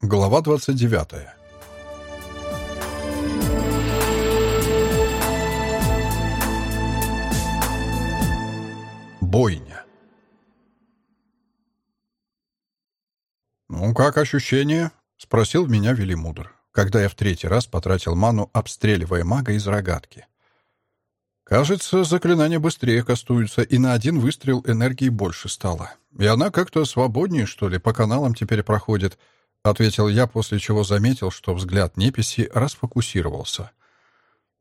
Глава 29. Бойня. «Ну, как ощущение?» — спросил меня Велимудр, когда я в третий раз потратил ману, обстреливая мага из рогатки. Кажется, заклинания быстрее кастуются, и на один выстрел энергии больше стало. И она как-то свободнее, что ли, по каналам теперь проходит —— ответил я, после чего заметил, что взгляд неписи расфокусировался.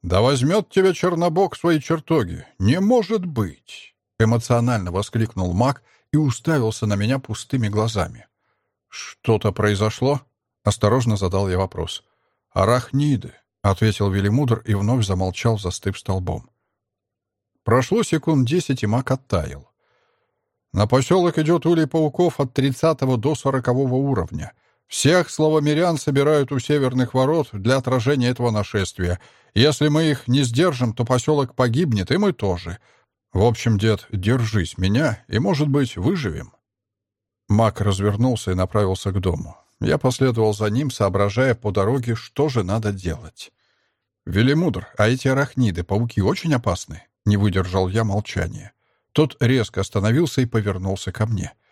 «Да возьмет тебя Чернобог в свои чертоги! Не может быть!» — эмоционально воскликнул маг и уставился на меня пустыми глазами. «Что-то произошло?» — осторожно задал я вопрос. «Арахниды», — ответил Велимудр и вновь замолчал, застыв столбом. Прошло секунд десять, и маг оттаял. На поселок идет улей пауков от тридцатого до сорокового уровня — всех славомирян собирают у северных ворот для отражения этого нашествия. Если мы их не сдержим, то поселок погибнет, и мы тоже. В общем, дед, держись меня, и, может быть, выживем». Мак развернулся и направился к дому. Я последовал за ним, соображая по дороге, что же надо делать. «Велимудр, а эти арахниды, пауки, очень опасны?» Не выдержал я молчания. Тот резко остановился и повернулся ко мне. —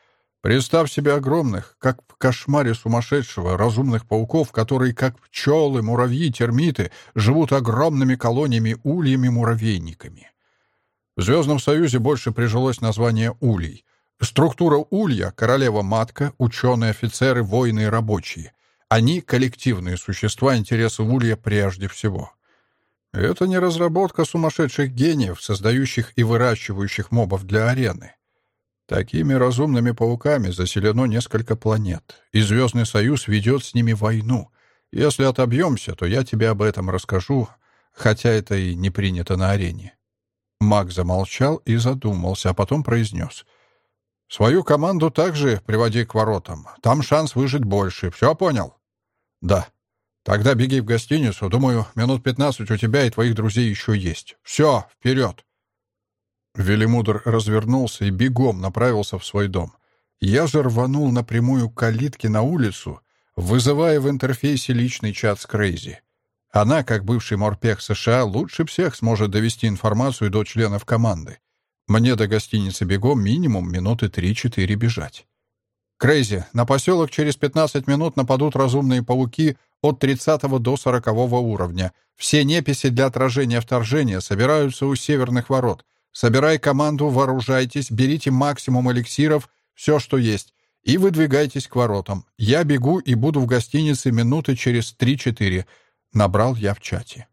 Представь себе огромных, как в кошмаре сумасшедшего, разумных пауков, которые, как пчелы, муравьи, термиты, живут огромными колониями ульями-муравейниками. В Звездном Союзе больше прижилось название улей. Структура улья — королева-матка, ученые, офицеры, воины и рабочие. Они — коллективные существа, интересы улья прежде всего. Это не разработка сумасшедших гениев, создающих и выращивающих мобов для арены. Такими разумными пауками заселено несколько планет, и Звездный Союз ведет с ними войну. Если отобьемся, то я тебе об этом расскажу, хотя это и не принято на арене». Маг замолчал и задумался, а потом произнес. «Свою команду также приводи к воротам. Там шанс выжить больше. Все понял?» «Да». «Тогда беги в гостиницу. Думаю, минут пятнадцать у тебя и твоих друзей еще есть. Все, вперед!» Велимудр развернулся и бегом направился в свой дом. Я же рванул напрямую к калитке на улицу, вызывая в интерфейсе личный чат с Крейзи. Она, как бывший морпех США, лучше всех сможет довести информацию до членов команды. Мне до гостиницы бегом минимум минуты 3-4 бежать. Крейзи, на поселок через 15 минут нападут разумные пауки от 30 до 40 уровня. Все неписи для отражения вторжения собираются у северных ворот. Собирай команду, вооружайтесь, берите максимум эликсиров, все, что есть, и выдвигайтесь к воротам. Я бегу и буду в гостинице минуты через 3-4. Набрал я в чате.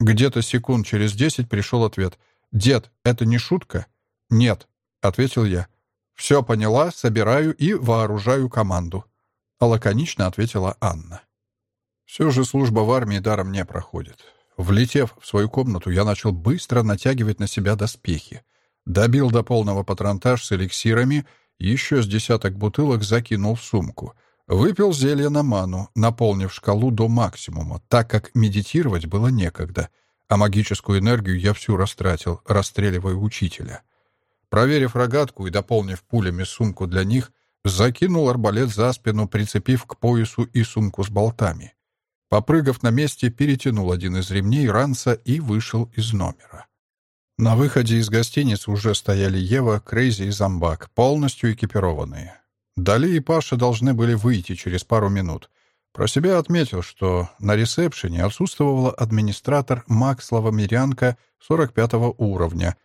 Где-то секунд через десять пришел ответ. «Дед, это не шутка?» «Нет», — ответил я. «Все поняла, собираю и вооружаю команду», — лаконично ответила Анна. Все же служба в армии даром не проходит. Влетев в свою комнату, я начал быстро натягивать на себя доспехи. Добил до полного патронтаж с эликсирами, еще с десяток бутылок закинул в сумку. Выпил зелье на ману, наполнив шкалу до максимума, так как медитировать было некогда, а магическую энергию я всю растратил, расстреливая учителя. Проверив рогатку и дополнив пулями сумку для них, закинул арбалет за спину, прицепив к поясу и сумку с болтами. Попрыгав на месте, перетянул один из ремней ранца и вышел из номера. На выходе из гостиницы уже стояли Ева, Крейзи и Зомбак, полностью экипированные. Дали и Паша должны были выйти через пару минут. Про себя отметил, что на ресепшене отсутствовала администратор Макслава Мирянка 45 уровня,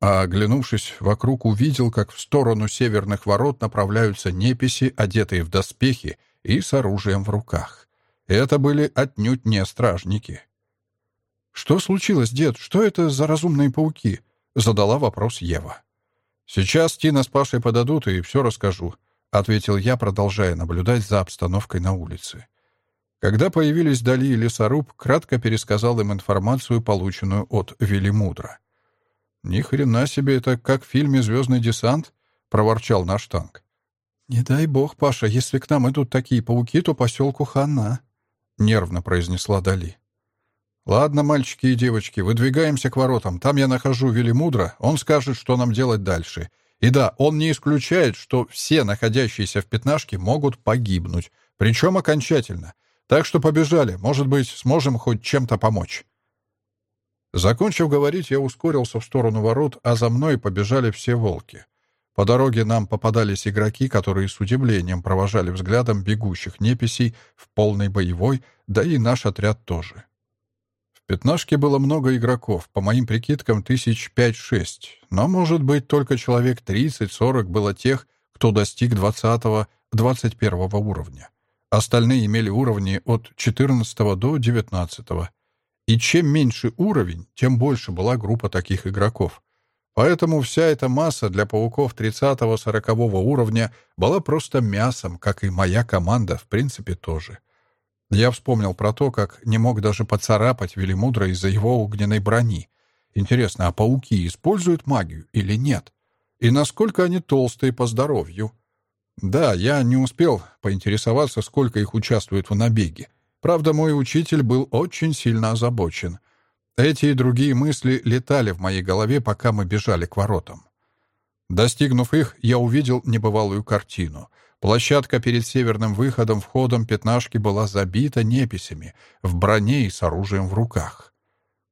а, оглянувшись вокруг, увидел, как в сторону северных ворот направляются неписи, одетые в доспехи и с оружием в руках. Это были отнюдь не стражники. «Что случилось, дед? Что это за разумные пауки?» — задала вопрос Ева. «Сейчас Тина с Пашей подадут, и все расскажу», — ответил я, продолжая наблюдать за обстановкой на улице. Когда появились Дали и Лесоруб, кратко пересказал им информацию, полученную от Велимудра. «Ни хрена себе, это как в фильме «Звездный десант», — проворчал наш танк. «Не дай бог, Паша, если к нам идут такие пауки, то поселку хана», — нервно произнесла Дали. «Ладно, мальчики и девочки, выдвигаемся к воротам. Там я нахожу Велимудра, он скажет, что нам делать дальше. И да, он не исключает, что все находящиеся в пятнашке могут погибнуть. Причем окончательно. Так что побежали. Может быть, сможем хоть чем-то помочь». Закончив говорить, я ускорился в сторону ворот, а за мной побежали все волки. По дороге нам попадались игроки, которые с удивлением провожали взглядом бегущих неписей в полной боевой, да и наш отряд тоже. В пятнашке было много игроков, по моим прикидкам, тысяч пять-шесть, но, может быть, только человек тридцать-сорок было тех, кто достиг двадцатого-двадцать первого уровня. Остальные имели уровни от четырнадцатого до девятнадцатого. И чем меньше уровень, тем больше была группа таких игроков. Поэтому вся эта масса для пауков 30-40 уровня была просто мясом, как и моя команда, в принципе, тоже. Я вспомнил про то, как не мог даже поцарапать Велимудра из-за его огненной брони. Интересно, а пауки используют магию или нет? И насколько они толстые по здоровью? Да, я не успел поинтересоваться, сколько их участвует в набеге. Правда, мой учитель был очень сильно озабочен. Эти и другие мысли летали в моей голове, пока мы бежали к воротам. Достигнув их, я увидел небывалую картину. Площадка перед северным выходом входом пятнашки была забита неписями, в броне и с оружием в руках.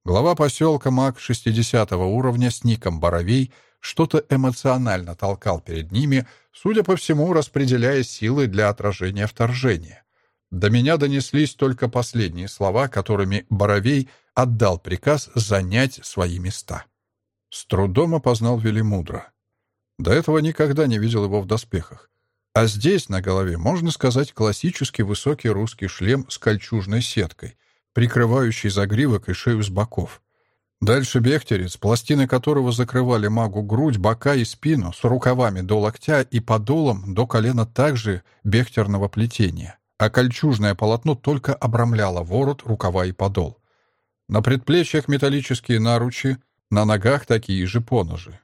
Глава поселка маг 60 уровня с ником Боровей что-то эмоционально толкал перед ними, судя по всему, распределяя силы для отражения вторжения. До меня донеслись только последние слова, которыми Боровей отдал приказ занять свои места. С трудом опознал Велимудра. До этого никогда не видел его в доспехах. А здесь на голове, можно сказать, классический высокий русский шлем с кольчужной сеткой, прикрывающий загривок и шею с боков. Дальше бехтерец, пластины которого закрывали магу грудь, бока и спину с рукавами до локтя и подолом до колена также бехтерного плетения а кольчужное полотно только обрамляло ворот, рукава и подол. На предплечьях металлические наручи, на ногах такие же поножи.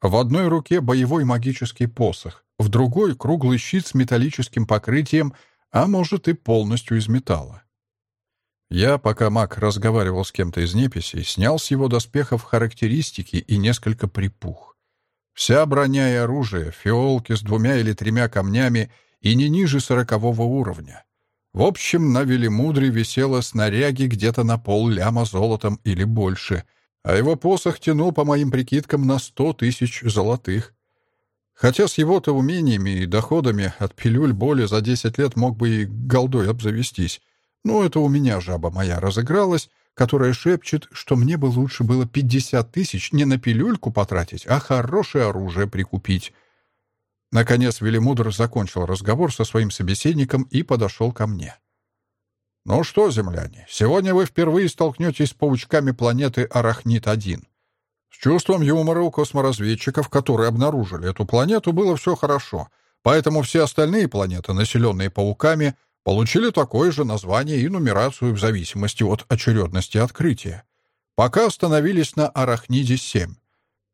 В одной руке боевой магический посох, в другой — круглый щит с металлическим покрытием, а может и полностью из металла. Я, пока маг разговаривал с кем-то из неписей, снял с его доспехов характеристики и несколько припух. Вся броня и оружие, фиолки с двумя или тремя камнями — и не ниже сорокового уровня. В общем, на Велимудре висело снаряги где-то на пол ляма золотом или больше, а его посох тянул, по моим прикидкам, на сто тысяч золотых. Хотя с его-то умениями и доходами от пилюль боли за десять лет мог бы и голдой обзавестись. Но это у меня жаба моя разыгралась, которая шепчет, что мне бы лучше было пятьдесят тысяч не на пилюльку потратить, а хорошее оружие прикупить. Наконец Велимудр закончил разговор со своим собеседником и подошел ко мне. «Ну что, земляне, сегодня вы впервые столкнетесь с паучками планеты Арахнит-1. С чувством юмора у косморазведчиков, которые обнаружили эту планету, было все хорошо, поэтому все остальные планеты, населенные пауками, получили такое же название и нумерацию в зависимости от очередности открытия. Пока остановились на Арахниде-7.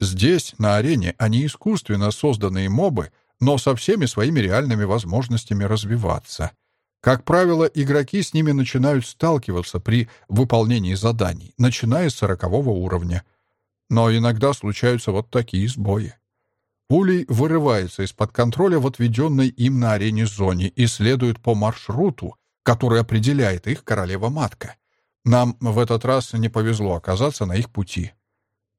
Здесь, на арене, они искусственно созданные мобы — но со всеми своими реальными возможностями развиваться. Как правило, игроки с ними начинают сталкиваться при выполнении заданий, начиная с сорокового уровня. Но иногда случаются вот такие сбои. Улей вырывается из-под контроля в отведенной им на арене зоне и следует по маршруту, который определяет их королева-матка. Нам в этот раз не повезло оказаться на их пути.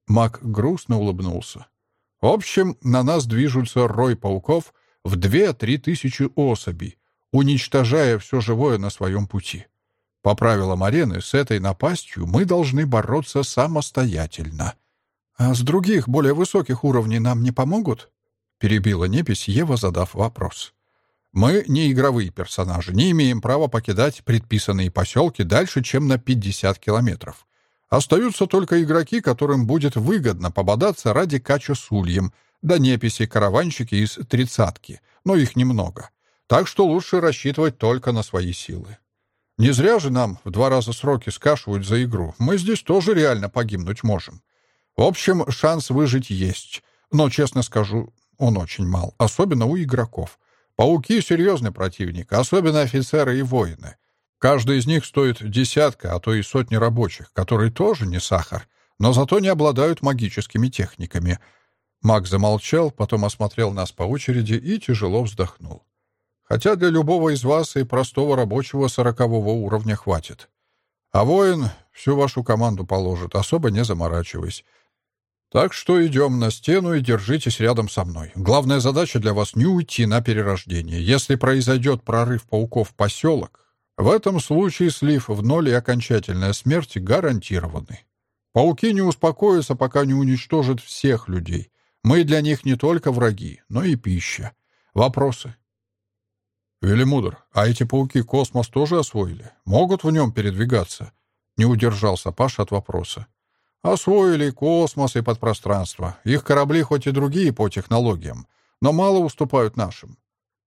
Маг грустно улыбнулся. В общем, на нас движутся рой пауков в две-три тысячи особей, уничтожая все живое на своем пути. По правилам арены, с этой напастью мы должны бороться самостоятельно. «А с других, более высоких уровней нам не помогут?» — перебила непись Ева, задав вопрос. «Мы не игровые персонажи, не имеем права покидать предписанные поселки дальше, чем на 50 километров. Остаются только игроки, которым будет выгодно пободаться ради кача с ульем, да неписи-караванщики из тридцатки, но их немного. Так что лучше рассчитывать только на свои силы. Не зря же нам в два раза сроки скашивают за игру. Мы здесь тоже реально погибнуть можем. В общем, шанс выжить есть. Но, честно скажу, он очень мал, особенно у игроков. Пауки — серьезный противник, особенно офицеры и воины. Каждый из них стоит десятка, а то и сотни рабочих, которые тоже не сахар, но зато не обладают магическими техниками. Маг замолчал, потом осмотрел нас по очереди и тяжело вздохнул. хотя для любого из вас и простого рабочего сорокового уровня хватит. А воин всю вашу команду положит, особо не заморачиваясь. Так что идем на стену и держитесь рядом со мной. Главная задача для вас — не уйти на перерождение. Если произойдет прорыв пауков в поселок, в этом случае слив в ноль и окончательная смерть гарантированы. Пауки не успокоятся, пока не уничтожат всех людей. Мы для них не только враги, но и пища. Вопросы? «Велимудр, а эти пауки космос тоже освоили? Могут в нем передвигаться?» Не удержался Паша от вопроса. «Освоили космос и подпространство. Их корабли хоть и другие по технологиям, но мало уступают нашим.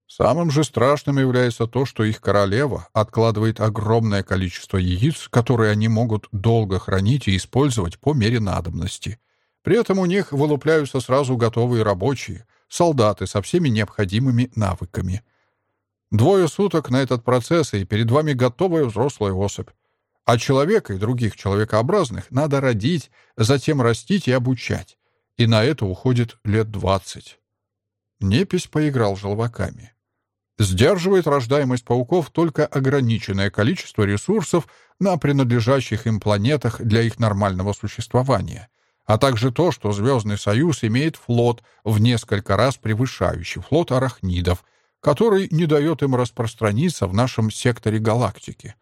Самым же страшным является то, что их королева откладывает огромное количество яиц, которые они могут долго хранить и использовать по мере надобности. При этом у них вылупляются сразу готовые рабочие, солдаты со всеми необходимыми навыками — Двое суток на этот процесс, и перед вами готовая взрослая особь. А человека и других человекообразных надо родить, затем растить и обучать. И на это уходит лет двадцать. Непись поиграл желваками. Сдерживает рождаемость пауков только ограниченное количество ресурсов на принадлежащих им планетах для их нормального существования, а также то, что Звездный Союз имеет флот в несколько раз превышающий флот арахнидов — который не дает им распространиться в нашем секторе галактики.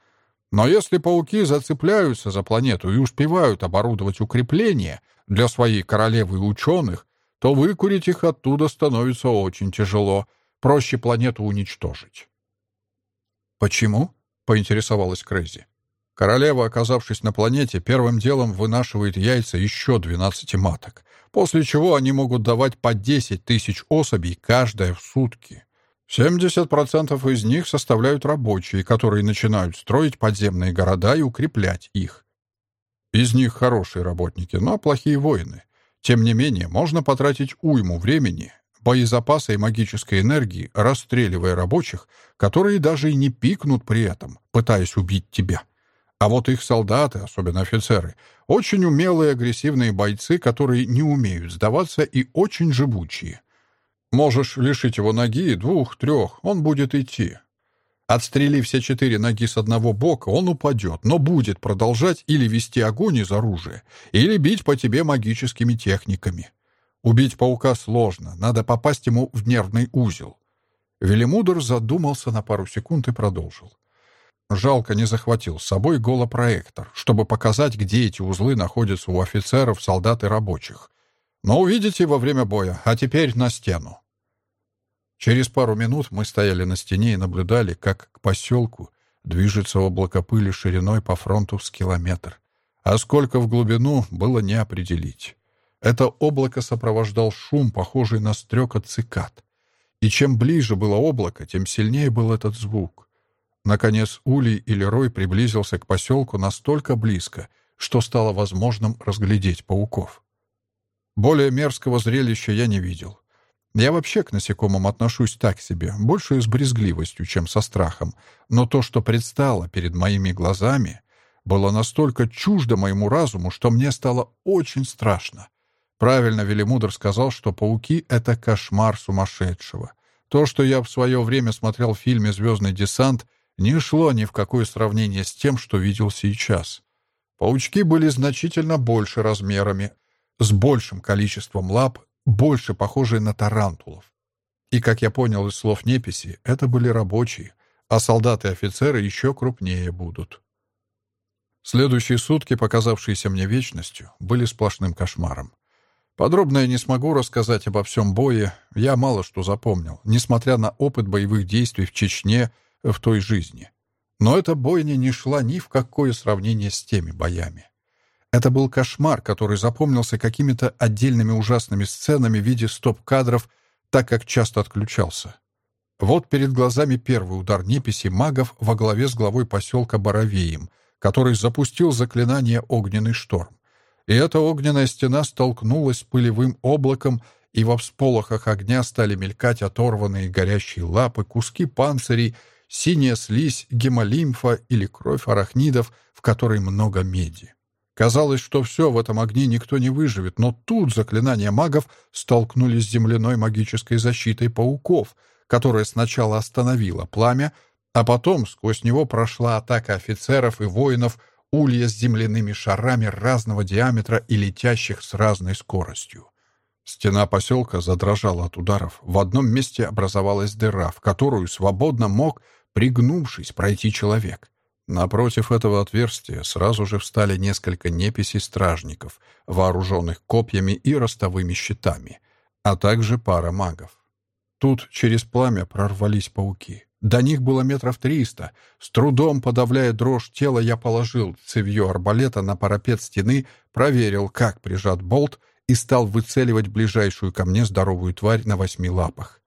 Но если пауки зацепляются за планету и успевают оборудовать укрепления для своей королевы и ученых, то выкурить их оттуда становится очень тяжело. Проще планету уничтожить. «Почему?» — поинтересовалась Крейзи. Королева, оказавшись на планете, первым делом вынашивает яйца еще 12 маток, после чего они могут давать по 10 тысяч особей каждая в сутки. 70% из них составляют рабочие, которые начинают строить подземные города и укреплять их. Из них хорошие работники, но плохие воины. Тем не менее, можно потратить уйму времени, боезапаса и магической энергии, расстреливая рабочих, которые даже и не пикнут при этом, пытаясь убить тебя. А вот их солдаты, особенно офицеры, очень умелые агрессивные бойцы, которые не умеют сдаваться и очень живучие. Можешь лишить его ноги, двух, трех, он будет идти. Отстрели все четыре ноги с одного бока, он упадет, но будет продолжать или вести огонь из оружия, или бить по тебе магическими техниками. Убить паука сложно, надо попасть ему в нервный узел. Велимудр задумался на пару секунд и продолжил. Жалко не захватил с собой голопроектор, чтобы показать, где эти узлы находятся у офицеров, солдат и рабочих. Но увидите во время боя, а теперь на стену. Через пару минут мы стояли на стене и наблюдали, как к поселку движется облако пыли шириной по фронту с километр. А сколько в глубину, было не определить. Это облако сопровождал шум, похожий на стрекот цикад. И чем ближе было облако, тем сильнее был этот звук. Наконец Улей или Рой приблизился к поселку настолько близко, что стало возможным разглядеть пауков. Более мерзкого зрелища я не видел. Я вообще к насекомым отношусь так себе, больше с брезгливостью, чем со страхом. Но то, что предстало перед моими глазами, было настолько чуждо моему разуму, что мне стало очень страшно. Правильно Велимудр сказал, что пауки — это кошмар сумасшедшего. То, что я в свое время смотрел в фильме «Звездный десант», не шло ни в какое сравнение с тем, что видел сейчас. Паучки были значительно больше размерами, с большим количеством лап, больше похожие на тарантулов. И, как я понял из слов неписи, это были рабочие, а солдаты и офицеры еще крупнее будут. Следующие сутки, показавшиеся мне вечностью, были сплошным кошмаром. Подробно я не смогу рассказать обо всем бое, я мало что запомнил, несмотря на опыт боевых действий в Чечне в той жизни. Но эта бойня не шла ни в какое сравнение с теми боями. Это был кошмар, который запомнился какими-то отдельными ужасными сценами в виде стоп-кадров, так как часто отключался. Вот перед глазами первый удар неписи магов во главе с главой поселка Боровеем, который запустил заклинание «Огненный шторм». И эта огненная стена столкнулась с пылевым облаком, и во всполохах огня стали мелькать оторванные горящие лапы, куски панцирей, синяя слизь, гемолимфа или кровь арахнидов, в которой много меди. Казалось, что все в этом огне никто не выживет, но тут заклинания магов столкнулись с земляной магической защитой пауков, которая сначала остановила пламя, а потом сквозь него прошла атака офицеров и воинов, улья с земляными шарами разного диаметра и летящих с разной скоростью. Стена поселка задрожала от ударов. В одном месте образовалась дыра, в которую свободно мог, пригнувшись, пройти человек. Напротив этого отверстия сразу же встали несколько неписей стражников, вооруженных копьями и ростовыми щитами, а также пара магов. Тут через пламя прорвались пауки. До них было метров триста. С трудом подавляя дрожь тела, я положил цевьё арбалета на парапет стены, проверил, как прижат болт, и стал выцеливать ближайшую ко мне здоровую тварь на восьми лапах.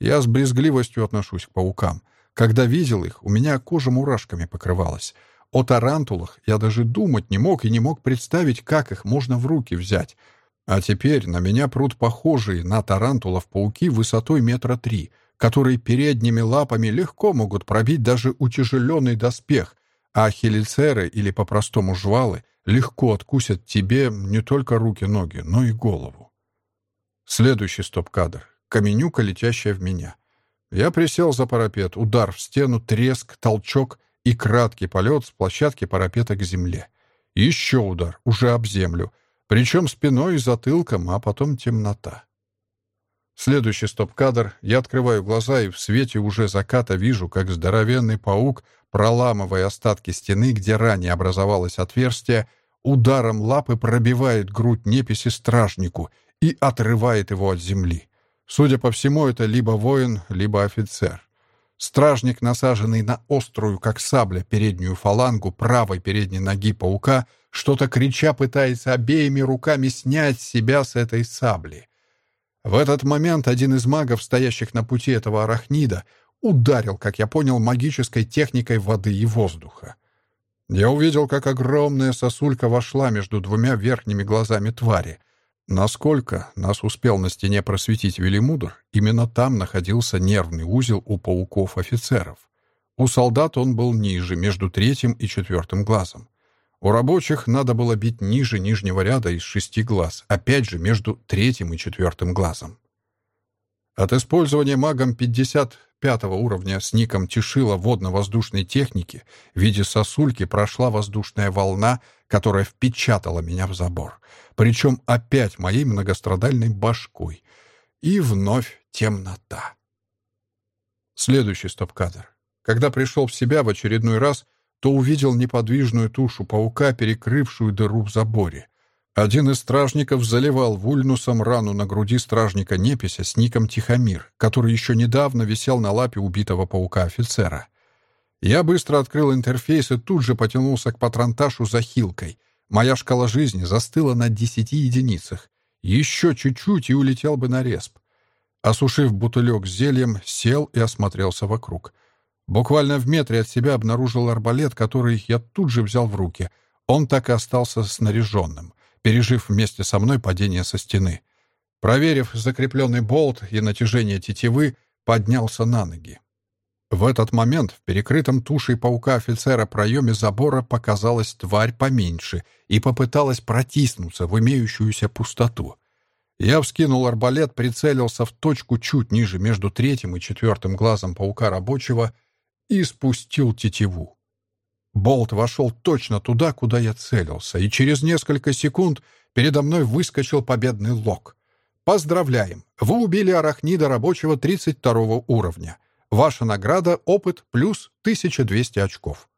Я с брезгливостью отношусь к паукам — когда видел их, у меня кожа мурашками покрывалась. О тарантулах я даже думать не мог и не мог представить, как их можно в руки взять. А теперь на меня прут похожие на тарантулов пауки высотой метра три, которые передними лапами легко могут пробить даже утяжеленный доспех, а хелицеры или по-простому жвалы легко откусят тебе не только руки-ноги, но и голову. Следующий стоп-кадр. Каменюка, летящая в меня — я присел за парапет, удар в стену, треск, толчок и краткий полет с площадки парапета к земле. Еще удар, уже об землю, причем спиной и затылком, а потом темнота. Следующий стоп-кадр. Я открываю глаза и в свете уже заката вижу, как здоровенный паук, проламывая остатки стены, где ранее образовалось отверстие, ударом лапы пробивает грудь неписи стражнику и отрывает его от земли. Судя по всему, это либо воин, либо офицер. Стражник, насаженный на острую, как сабля, переднюю фалангу правой передней ноги паука, что-то крича пытается обеими руками снять себя с этой сабли. В этот момент один из магов, стоящих на пути этого арахнида, ударил, как я понял, магической техникой воды и воздуха. Я увидел, как огромная сосулька вошла между двумя верхними глазами твари. Насколько нас успел на стене просветить Велимудр, именно там находился нервный узел у пауков-офицеров. У солдат он был ниже, между третьим и четвертым глазом. У рабочих надо было бить ниже нижнего ряда из шести глаз, опять же между третьим и четвертым глазом. От использования магом 55 уровня с ником Тишила водно-воздушной техники в виде сосульки прошла воздушная волна, которая впечатала меня в забор. Причем опять моей многострадальной башкой. И вновь темнота. Следующий стоп-кадр. Когда пришел в себя в очередной раз, то увидел неподвижную тушу паука, перекрывшую дыру в заборе. Один из стражников заливал вульнусом рану на груди стражника Непися с ником Тихомир, который еще недавно висел на лапе убитого паука-офицера. Я быстро открыл интерфейс и тут же потянулся к патронташу за хилкой. Моя шкала жизни застыла на десяти единицах. Еще чуть-чуть и улетел бы на респ. Осушив бутылек с зельем, сел и осмотрелся вокруг. Буквально в метре от себя обнаружил арбалет, который я тут же взял в руки. Он так и остался снаряженным пережив вместе со мной падение со стены. Проверив закрепленный болт и натяжение тетивы, поднялся на ноги. В этот момент в перекрытом тушей паука-офицера проеме забора показалась тварь поменьше и попыталась протиснуться в имеющуюся пустоту. Я вскинул арбалет, прицелился в точку чуть ниже между третьим и четвертым глазом паука рабочего и спустил тетиву. Болт вошел точно туда, куда я целился, и через несколько секунд передо мной выскочил победный лог. Поздравляем! Вы убили арахнида рабочего 32 уровня. Ваша награда — опыт плюс 1200 очков.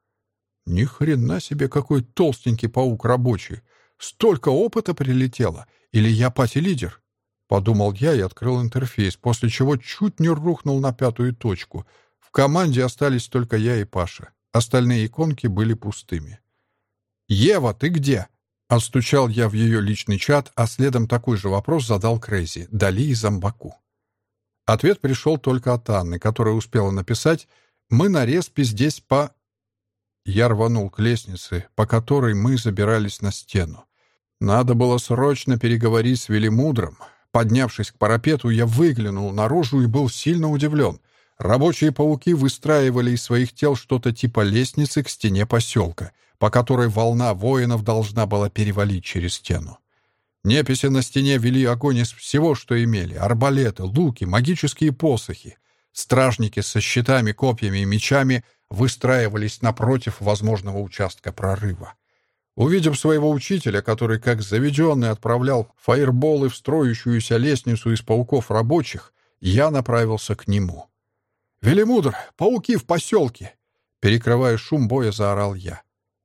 Ни хрена себе, какой толстенький паук рабочий. Столько опыта прилетело. Или я пати-лидер? Подумал я и открыл интерфейс, после чего чуть не рухнул на пятую точку. В команде остались только я и Паша. Остальные иконки были пустыми. «Ева, ты где?» Отстучал я в ее личный чат, а следом такой же вопрос задал Крейзи, Дали и Зомбаку. Ответ пришел только от Анны, которая успела написать «Мы на респе здесь по...» Я рванул к лестнице, по которой мы забирались на стену. Надо было срочно переговорить с Велимудром. Поднявшись к парапету, я выглянул наружу и был сильно удивлен. Рабочие пауки выстраивали из своих тел что-то типа лестницы к стене поселка, по которой волна воинов должна была перевалить через стену. Неписи на стене вели огонь из всего, что имели — арбалеты, луки, магические посохи. Стражники со щитами, копьями и мечами выстраивались напротив возможного участка прорыва. Увидев своего учителя, который как заведенный отправлял фаерболы в строящуюся лестницу из пауков рабочих, я направился к нему. «Велимудр, пауки в поселке!» Перекрывая шум боя, заорал я.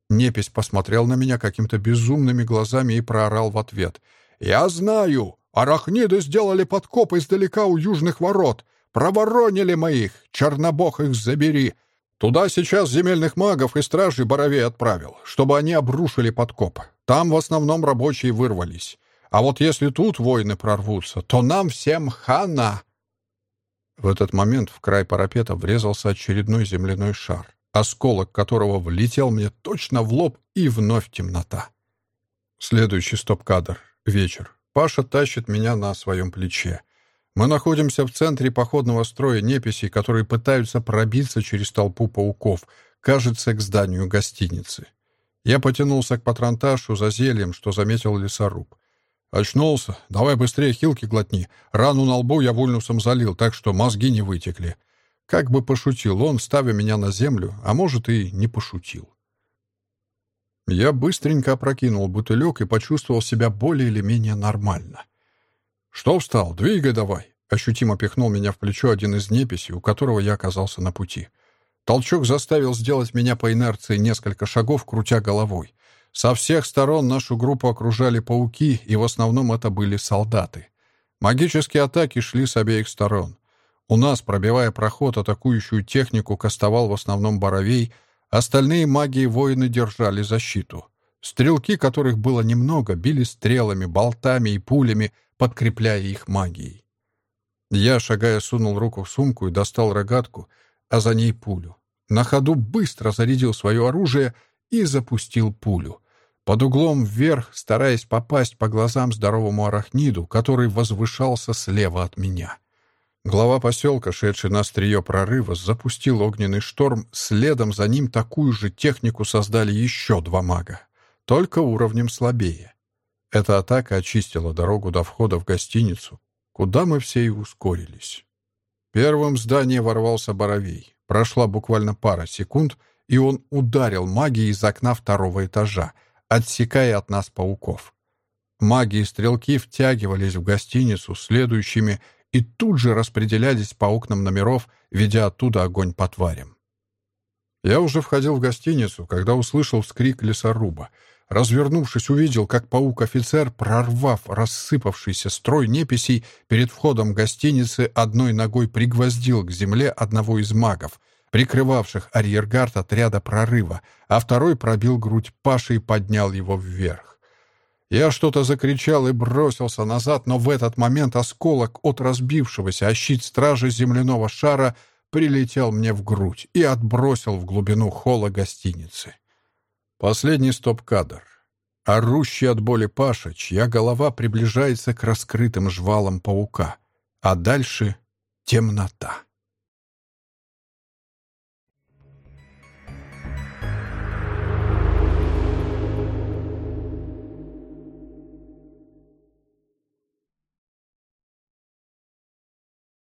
Непись посмотрел на меня какими-то безумными глазами и проорал в ответ. «Я знаю! Арахниды сделали подкоп издалека у южных ворот. Проворонили моих! Чернобог их забери! Туда сейчас земельных магов и стражей Боровей отправил, чтобы они обрушили подкоп. Там в основном рабочие вырвались. А вот если тут войны прорвутся, то нам всем хана!» В этот момент в край парапета врезался очередной земляной шар осколок которого влетел мне точно в лоб, и вновь темнота. Следующий стоп-кадр. Вечер. Паша тащит меня на своем плече. Мы находимся в центре походного строя неписей, которые пытаются пробиться через толпу пауков, кажется, к зданию гостиницы. Я потянулся к патронташу за зельем, что заметил лесоруб. «Очнулся? Давай быстрее хилки глотни. Рану на лбу я вульнусом залил, так что мозги не вытекли. Как бы пошутил он, ставя меня на землю, а может и не пошутил. Я быстренько опрокинул бутылек и почувствовал себя более или менее нормально. «Что встал? Двигай давай!» Ощутимо пихнул меня в плечо один из неписей, у которого я оказался на пути. Толчок заставил сделать меня по инерции несколько шагов, крутя головой. Со всех сторон нашу группу окружали пауки, и в основном это были солдаты. Магические атаки шли с обеих сторон. У нас, пробивая проход, атакующую технику кастовал в основном Боровей, остальные маги и воины держали защиту. Стрелки, которых было немного, били стрелами, болтами и пулями, подкрепляя их магией. Я, шагая, сунул руку в сумку и достал рогатку, а за ней пулю. На ходу быстро зарядил свое оружие и запустил пулю. Под углом вверх, стараясь попасть по глазам здоровому арахниду, который возвышался слева от меня. Глава поселка, шедший на острие прорыва, запустил огненный шторм, следом за ним такую же технику создали еще два мага, только уровнем слабее. Эта атака очистила дорогу до входа в гостиницу, куда мы все и ускорились. Первым в здание ворвался Боровей. Прошла буквально пара секунд, и он ударил магией из окна второго этажа, отсекая от нас пауков. Маги и стрелки втягивались в гостиницу следующими и тут же распределялись по окнам номеров, ведя оттуда огонь по тварям. Я уже входил в гостиницу, когда услышал вскрик лесоруба. Развернувшись, увидел, как паук-офицер, прорвав рассыпавшийся строй неписей, перед входом гостиницы одной ногой пригвоздил к земле одного из магов, прикрывавших арьергард отряда прорыва, а второй пробил грудь Паши и поднял его вверх. Я что-то закричал и бросился назад, но в этот момент осколок от разбившегося о щит стражи земляного шара прилетел мне в грудь и отбросил в глубину холла гостиницы. Последний стоп-кадр. Орущий от боли Паша, чья голова приближается к раскрытым жвалам паука. А дальше темнота.